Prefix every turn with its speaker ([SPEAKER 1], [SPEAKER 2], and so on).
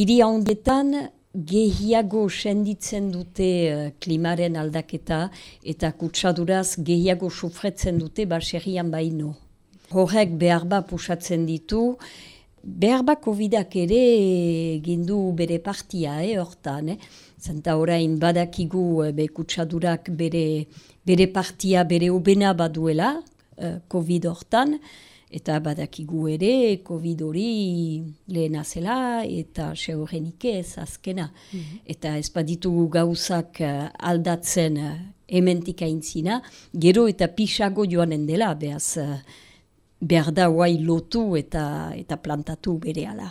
[SPEAKER 1] hiri handietan gehiago senditzen dute uh, klimaren aldaketa eta kutsaduraz gehiago sufretzen dute baserrian baino. Horrek behar bat pusatzen ditu, behar bat COVID-ak ere gindu bere partia, eh, hortan. Eh? Zenta orain badakigu eh, be kutsadurak bere, bere partia, bere ubena baduela uh, COVID hortan, Eta badakigu ere, COVID hori lehena zela eta seurenik ez azkena. Mhm. Eta ez baditugu gauzak uh, aldatzen uh, ementik aintzina, gero eta pixago joanen dela, behaz uh, behar da guai lotu eta, eta plantatu bere ala.